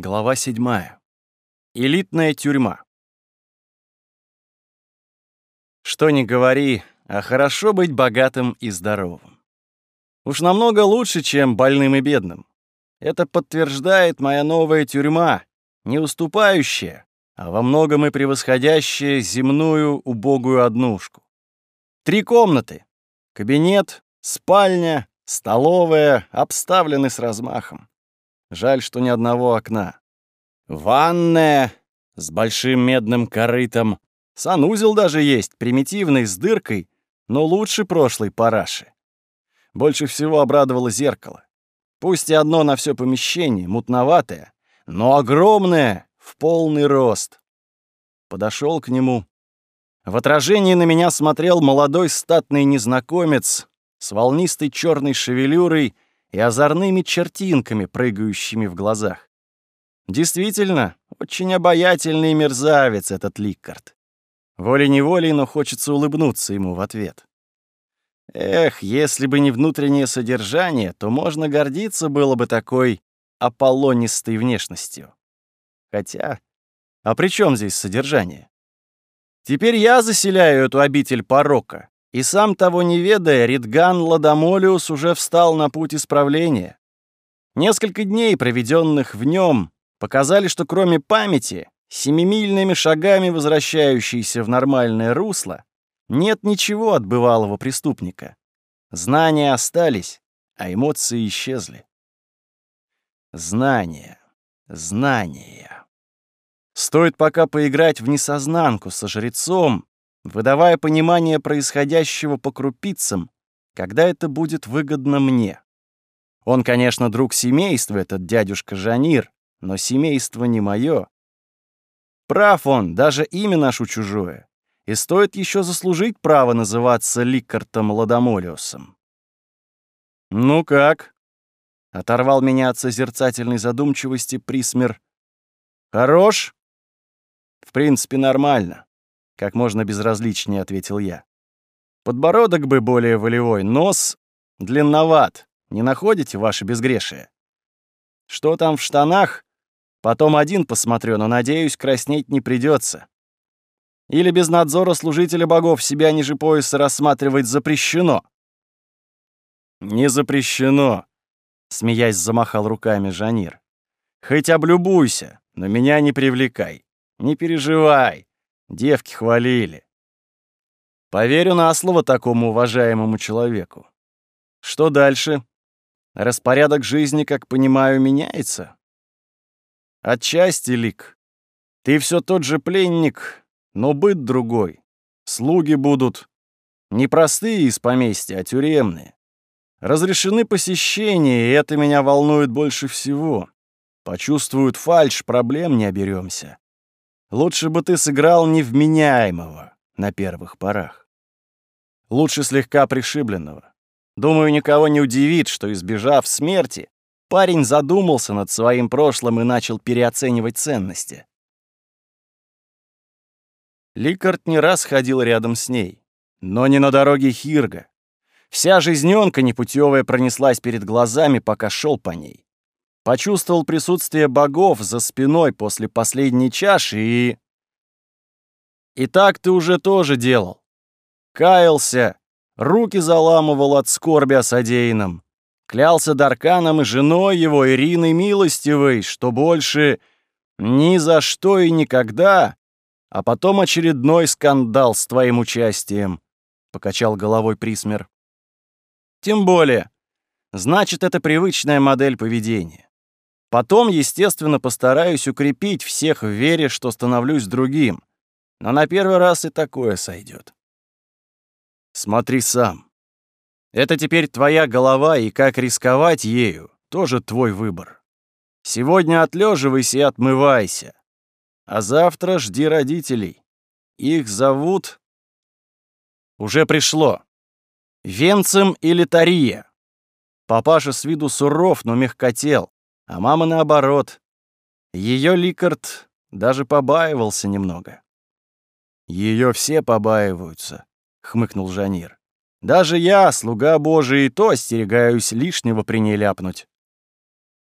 Глава 7. Элитная тюрьма. Что ни говори, а хорошо быть богатым и здоровым. Уж намного лучше, чем больным и бедным. Это подтверждает моя новая тюрьма, не уступающая, а во многом и превосходящая земную убогую однушку. Три комнаты. Кабинет, спальня, столовая обставлены с размахом. Жаль, что ни одного окна. Ванная с большим медным корытом. Санузел даже есть, примитивный, с дыркой, но лучше прошлой параши. Больше всего обрадовало зеркало. Пусть и одно на все помещение, мутноватое, но огромное, в полный рост. Подошел к нему. В отражении на меня смотрел молодой статный незнакомец с волнистой черной шевелюрой и озорными чертинками, прыгающими в глазах. Действительно, очень обаятельный мерзавец этот Ликкард. Волей-неволей, но хочется улыбнуться ему в ответ. Эх, если бы не внутреннее содержание, то можно гордиться было бы такой аполлонистой внешностью. Хотя, а при чем здесь содержание? Теперь я заселяю эту обитель порока, и сам того не ведая, Ридган Ладомолиус уже встал на путь исправления. Несколько дней, проведенных в нем, показали, что кроме памяти, семимильными шагами возвращающейся в нормальное русло, нет ничего от бывалого преступника. Знания остались, а эмоции исчезли. Знания, знания. Стоит пока поиграть в несознанку со жрецом, выдавая понимание происходящего по крупицам, когда это будет выгодно мне. Он, конечно, друг семейства, этот дядюшка Жанир, но семейство не мое. Прав он, даже имя нашу чужое. И стоит еще заслужить право называться Ликартом Ладомолиусом. «Ну как?» — оторвал меня от созерцательной задумчивости Присмер. «Хорош?» «В принципе, нормально. Как можно безразличнее ответил я. Подбородок бы более волевой, нос длинноват. Не находите ваше безгрешие? Что там в штанах? Потом один посмотрю, но, надеюсь, краснеть не придется. Или без надзора служителя богов себя ниже пояса рассматривать запрещено? Не запрещено, смеясь, замахал руками Жанир. Хоть облюбуйся, но меня не привлекай. Не переживай. Девки хвалили. Поверю на слово такому уважаемому человеку. Что дальше? Распорядок жизни, как понимаю, меняется? Отчасти, Лик. Ты все тот же пленник, но быт другой. Слуги будут не простые из поместья, а тюремные. Разрешены посещения, и это меня волнует больше всего. Почувствуют фальшь, проблем не оберемся. Лучше бы ты сыграл невменяемого на первых порах. Лучше слегка пришибленного. Думаю, никого не удивит, что, избежав смерти, парень задумался над своим прошлым и начал переоценивать ценности. Ликард не раз ходил рядом с ней, но не на дороге Хирга. Вся жизнёнка непутевая пронеслась перед глазами, пока шел по ней. Почувствовал присутствие богов за спиной после последней чаши и... И так ты уже тоже делал. Каялся, руки заламывал от скорби о содеянном. Клялся Дарканом и женой его, Ириной Милостивой, что больше ни за что и никогда, а потом очередной скандал с твоим участием, — покачал головой Присмер. Тем более, значит, это привычная модель поведения. Потом, естественно, постараюсь укрепить всех в вере, что становлюсь другим. Но на первый раз и такое сойдет. Смотри сам. Это теперь твоя голова, и как рисковать ею, тоже твой выбор. Сегодня отлеживайся и отмывайся. А завтра жди родителей. Их зовут... Уже пришло. Венцем или Тария. Папаша с виду суров, но мягкотел а мама наоборот. Ее Ликард даже побаивался немного. Ее все побаиваются, хмыкнул Жанир. Даже я, слуга Божий, то остерегаюсь лишнего при ней ляпнуть.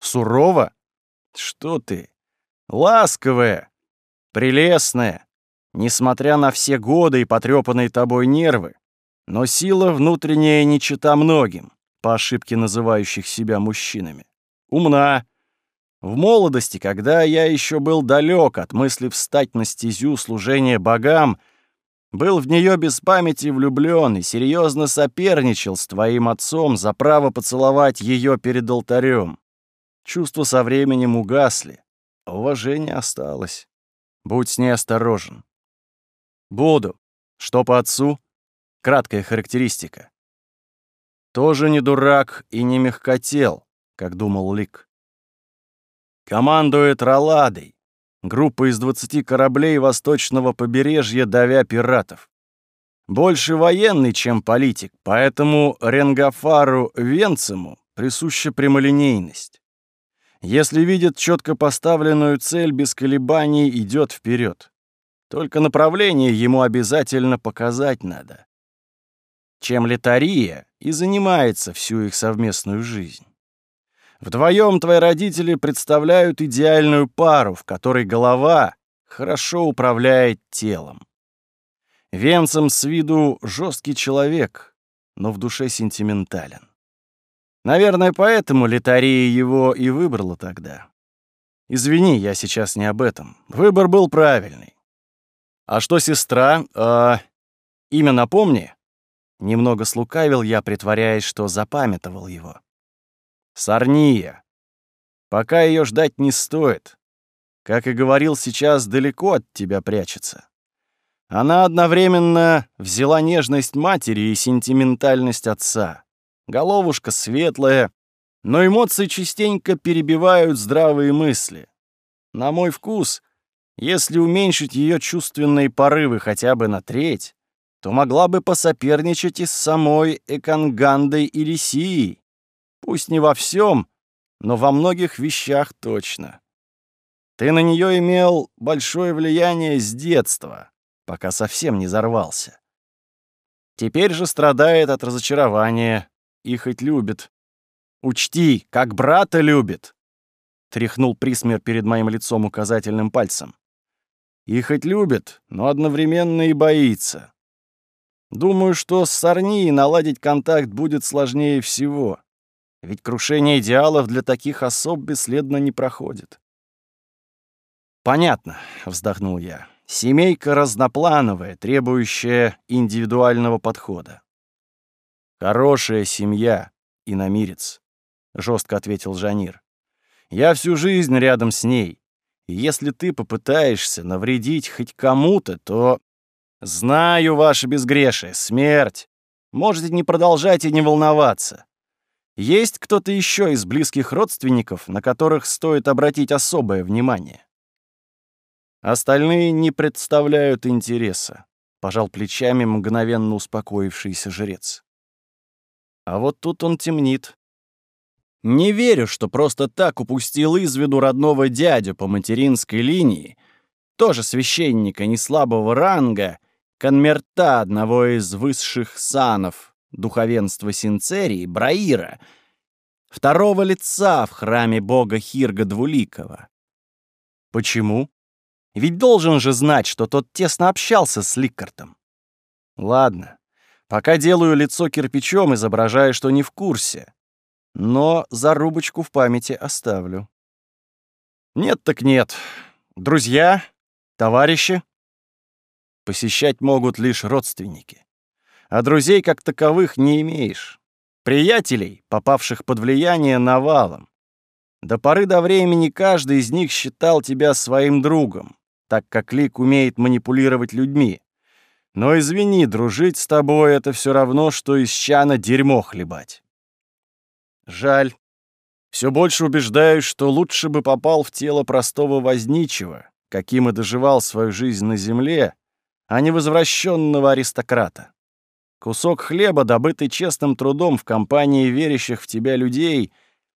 Сурово? Что ты? Ласковая, прелестная, несмотря на все годы и потрепанные тобой нервы, но сила внутренняя не чита многим, по ошибке называющих себя мужчинами. Умна. В молодости, когда я еще был далек от мысли встать на стезю служения богам, был в нее без памяти влюблен и серьезно соперничал с твоим отцом за право поцеловать ее перед алтарем. Чувства со временем угасли, а уважение осталось. Будь с ней осторожен. Буду. Что по отцу? Краткая характеристика. Тоже не дурак и не мягкотел, как думал Лик. Командует Роладой, группа из 20 кораблей восточного побережья, давя пиратов. Больше военный, чем политик, поэтому Ренгафару Венцему присуща прямолинейность. Если видит четко поставленную цель, без колебаний идет вперед. Только направление ему обязательно показать надо чем литария и занимается всю их совместную жизнь. Вдвоем твои родители представляют идеальную пару, в которой голова хорошо управляет телом. Венцем с виду жесткий человек, но в душе сентиментален. Наверное, поэтому Литария его и выбрала тогда. Извини, я сейчас не об этом. Выбор был правильный. А что сестра? Э, имя напомни? Немного слукавил я, притворяясь, что запамятовал его. Сарния. Пока ее ждать не стоит. Как и говорил, сейчас далеко от тебя прячется. Она одновременно взяла нежность матери и сентиментальность отца. Головушка светлая, но эмоции частенько перебивают здравые мысли. На мой вкус, если уменьшить ее чувственные порывы хотя бы на треть, то могла бы посоперничать и с самой Экангандой и Лисией. Пусть не во всем, но во многих вещах точно. Ты на нее имел большое влияние с детства, пока совсем не взорвался. Теперь же страдает от разочарования и хоть любит. Учти, как брата любит. Тряхнул Присмер перед моим лицом указательным пальцем. И хоть любит, но одновременно и боится. Думаю, что с Сорнией наладить контакт будет сложнее всего. Ведь крушение идеалов для таких особ бесследно не проходит. «Понятно», — вздохнул я. «Семейка разноплановая, требующая индивидуального подхода». «Хорошая семья, иномирец», — жестко ответил Жанир. «Я всю жизнь рядом с ней, и если ты попытаешься навредить хоть кому-то, то Знаю ваше безгрешие, смерть. Можете не продолжать и не волноваться. Есть кто-то еще из близких родственников, на которых стоит обратить особое внимание? Остальные не представляют интереса, пожал плечами мгновенно успокоившийся жрец. А вот тут он темнит. Не верю, что просто так упустил из виду родного дядю по материнской линии, тоже священника неслабого ранга, конмерта одного из высших санов духовенства Синцерии, Браира, второго лица в храме бога Хирга Двуликова. Почему? Ведь должен же знать, что тот тесно общался с Ликкартом. Ладно, пока делаю лицо кирпичом, изображая, что не в курсе. Но зарубочку в памяти оставлю. Нет так нет. Друзья, товарищи, посещать могут лишь родственники. А друзей как таковых не имеешь. Приятелей, попавших под влияние навалом. До поры до времени каждый из них считал тебя своим другом, так как Лик умеет манипулировать людьми. Но извини, дружить с тобой — это все равно, что из чана дерьмо хлебать. Жаль. Все больше убеждаюсь, что лучше бы попал в тело простого возничего, каким и доживал свою жизнь на земле, а не возвращенного аристократа. Кусок хлеба, добытый честным трудом в компании верящих в тебя людей,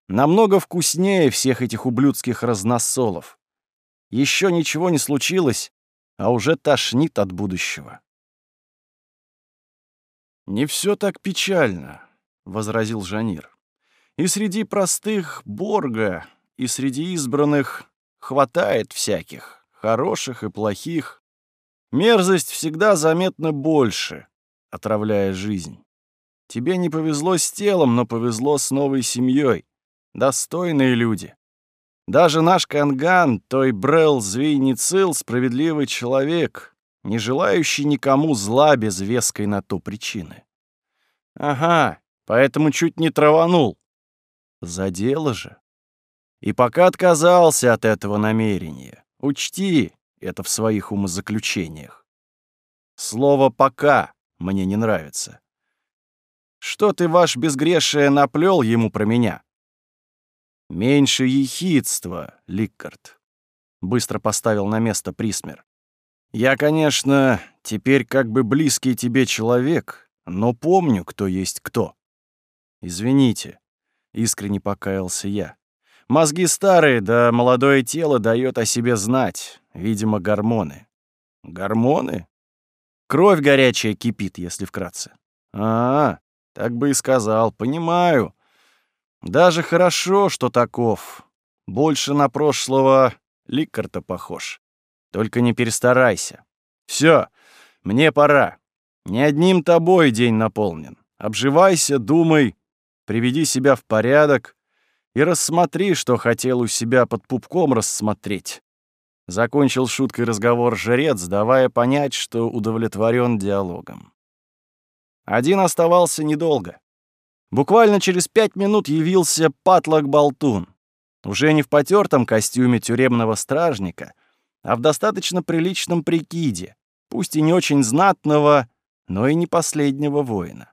намного вкуснее всех этих ублюдских разносолов. Еще ничего не случилось, а уже тошнит от будущего. «Не все так печально», — возразил Жанир. «И среди простых Борга, и среди избранных хватает всяких, хороших и плохих. Мерзость всегда заметно больше, отравляя жизнь. Тебе не повезло с телом, но повезло с новой семьей. Достойные люди. Даже наш Канган, той Брел Звейницил, справедливый человек, не желающий никому зла без веской на то причины. Ага, поэтому чуть не траванул. За дело же. И пока отказался от этого намерения, учти это в своих умозаключениях. Слово «пока» мне не нравится. Что ты, ваш безгрешие, наплел ему про меня? Меньше ехидства, Ликкард. Быстро поставил на место Присмер. Я, конечно, теперь как бы близкий тебе человек, но помню, кто есть кто. Извините, искренне покаялся я. Мозги старые, да молодое тело дает о себе знать. Видимо, гормоны. Гормоны? Кровь горячая кипит, если вкратце. А, так бы и сказал, понимаю. Даже хорошо, что таков. Больше на прошлого Ликарта похож. Только не перестарайся. Все, мне пора. Не одним тобой день наполнен. Обживайся, думай, приведи себя в порядок и рассмотри, что хотел у себя под пупком рассмотреть. Закончил шуткой разговор жрец, давая понять, что удовлетворен диалогом. Один оставался недолго. Буквально через пять минут явился Патлок-Болтун. Уже не в потертом костюме тюремного стражника, а в достаточно приличном прикиде, пусть и не очень знатного, но и не последнего воина.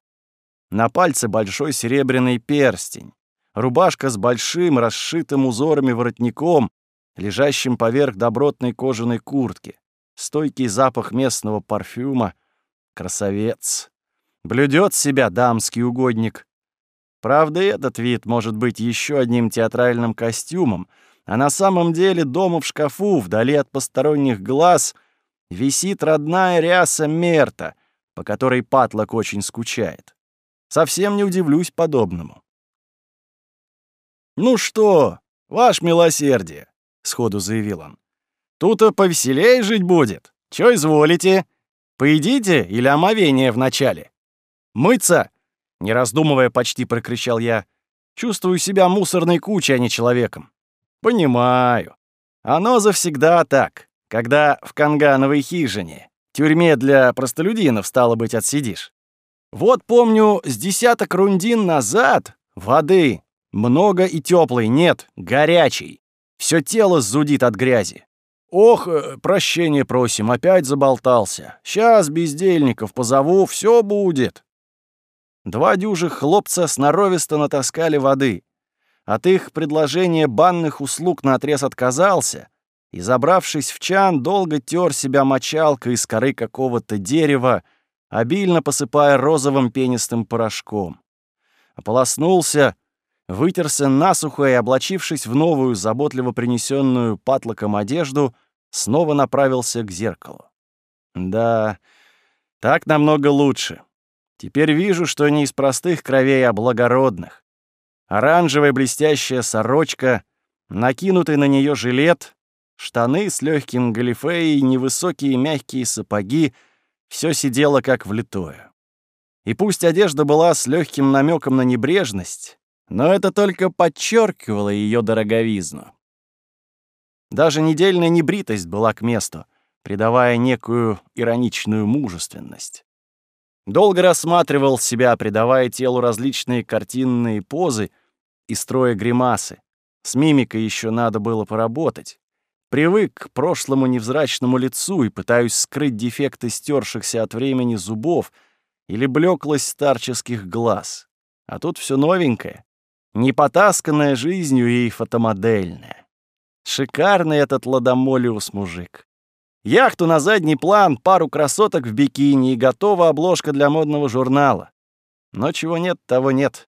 На пальце большой серебряный перстень, рубашка с большим расшитым узорами воротником, лежащим поверх добротной кожаной куртки, стойкий запах местного парфюма. Красавец. Блюдет себя дамский угодник. Правда, этот вид может быть еще одним театральным костюмом, а на самом деле дома в шкафу, вдали от посторонних глаз, висит родная ряса Мерта, по которой Патлок очень скучает. Совсем не удивлюсь подобному. «Ну что, ваш милосердие», — сходу заявил он, — «тут-то повеселее жить будет. Чё изволите? Поедите или омовение вначале?» «Мыться!» — не раздумывая, почти прокричал я. «Чувствую себя мусорной кучей, а не человеком». «Понимаю. Оно завсегда так, когда в Кангановой хижине, тюрьме для простолюдинов, стало быть, отсидишь. Вот помню, с десяток рундин назад воды много и теплой нет, горячей. Все тело зудит от грязи. Ох, э, прощения просим, опять заболтался. Сейчас бездельников позову, все будет. Два дюжих хлопца сноровисто натаскали воды. От их предложения банных услуг наотрез отказался и, забравшись в чан, долго тер себя мочалкой из коры какого-то дерева, обильно посыпая розовым пенистым порошком. Ополоснулся, вытерся насухо и, облачившись в новую, заботливо принесенную патлоком одежду, снова направился к зеркалу. Да, так намного лучше. Теперь вижу, что не из простых кровей, а благородных. Оранжевая блестящая сорочка, накинутый на нее жилет, штаны с легким галифе и невысокие мягкие сапоги — все сидело как влитое. И пусть одежда была с легким намеком на небрежность, но это только подчеркивало ее дороговизну. Даже недельная небритость была к месту, придавая некую ироничную мужественность. Долго рассматривал себя, придавая телу различные картинные позы и строя гримасы. С мимикой еще надо было поработать. Привык к прошлому невзрачному лицу и пытаюсь скрыть дефекты стершихся от времени зубов или блеклость старческих глаз. А тут все новенькое, не потасканное жизнью и фотомодельное. Шикарный этот ладомолиус мужик. Яхту на задний план, пару красоток в бикини и готова обложка для модного журнала. Но чего нет, того нет.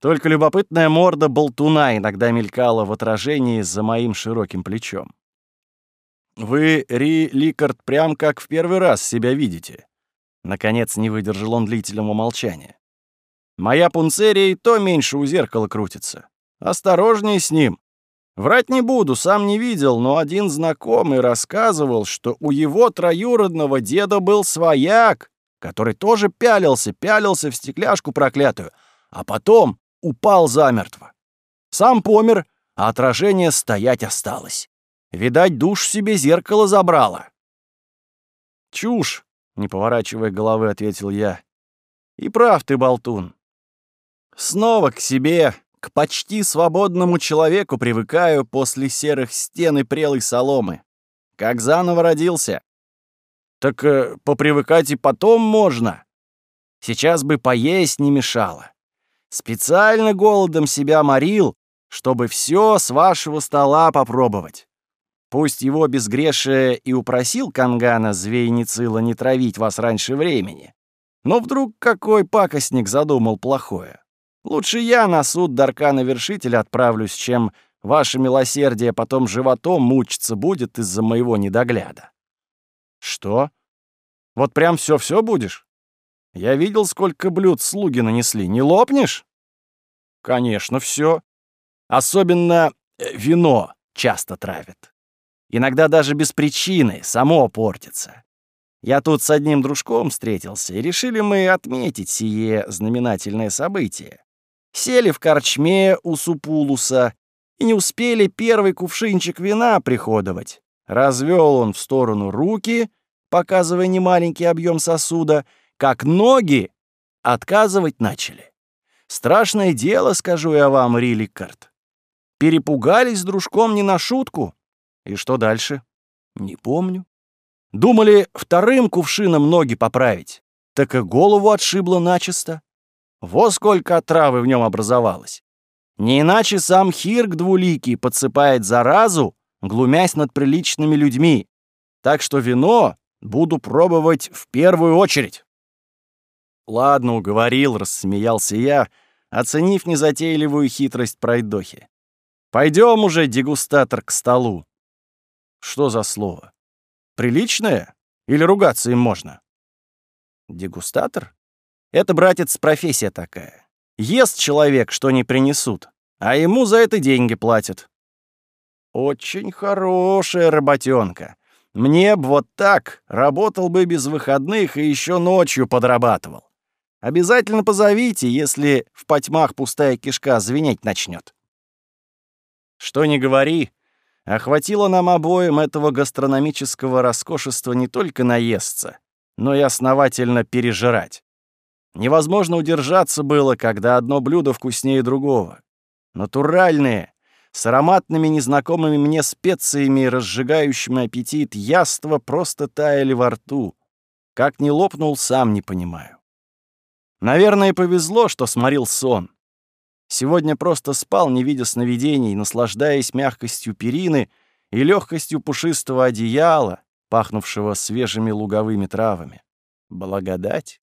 Только любопытная морда болтуна иногда мелькала в отражении за моим широким плечом. «Вы, Ри Ликард, прям как в первый раз себя видите». Наконец не выдержал он длительного молчания. «Моя пунцерия и то меньше у зеркала крутится. Осторожней с ним. Врать не буду, сам не видел, но один знакомый рассказывал, что у его троюродного деда был свояк, который тоже пялился, пялился в стекляшку проклятую, а потом упал замертво. Сам помер, а отражение стоять осталось. Видать, душ себе зеркало забрало. «Чушь!» — не поворачивая головы, ответил я. «И прав ты, болтун. Снова к себе, к почти свободному человеку привыкаю после серых стен и прелой соломы. Как заново родился. Так э, попривыкать и потом можно. Сейчас бы поесть не мешало. Специально голодом себя морил, чтобы все с вашего стола попробовать. Пусть его безгрешие и упросил Кангана Звейницила не травить вас раньше времени. Но вдруг какой пакостник задумал плохое? Лучше я на суд Даркана-вершителя отправлюсь, чем ваше милосердие потом животом мучиться будет из-за моего недогляда. Что? Вот прям все-все будешь? Я видел, сколько блюд слуги нанесли. Не лопнешь? Конечно, все. Особенно э, вино часто травят. Иногда даже без причины, само портится. Я тут с одним дружком встретился, и решили мы отметить сие знаменательное событие. Сели в корчме у Супулуса и не успели первый кувшинчик вина приходовать. Развел он в сторону руки, показывая немаленький объем сосуда, как ноги отказывать начали. Страшное дело, скажу я вам, Риликард. Перепугались с дружком не на шутку. И что дальше? Не помню. Думали вторым кувшином ноги поправить, так и голову отшибло начисто. Во сколько отравы в нем образовалось. Не иначе сам Хирк двуликий подсыпает заразу, глумясь над приличными людьми. Так что вино буду пробовать в первую очередь. Ладно, уговорил, рассмеялся я, оценив незатейливую хитрость пройдохи. Пойдем уже, дегустатор, к столу. Что за слово? Приличное? Или ругаться им можно? Дегустатор? Это, братец, профессия такая. Ест человек, что не принесут, а ему за это деньги платят. Очень хорошая работенка. Мне б вот так, работал бы без выходных и еще ночью подрабатывал. Обязательно позовите, если в потьмах пустая кишка звенеть начнет. Что ни говори, охватило нам обоим этого гастрономического роскошества не только наесться, но и основательно пережирать. Невозможно удержаться было, когда одно блюдо вкуснее другого. Натуральные, с ароматными незнакомыми мне специями, разжигающими аппетит, яства просто таяли во рту. Как не лопнул, сам не понимаю. Наверное, повезло, что сморил сон. Сегодня просто спал, не видя сновидений, наслаждаясь мягкостью перины и легкостью пушистого одеяла, пахнувшего свежими луговыми травами. Благодать.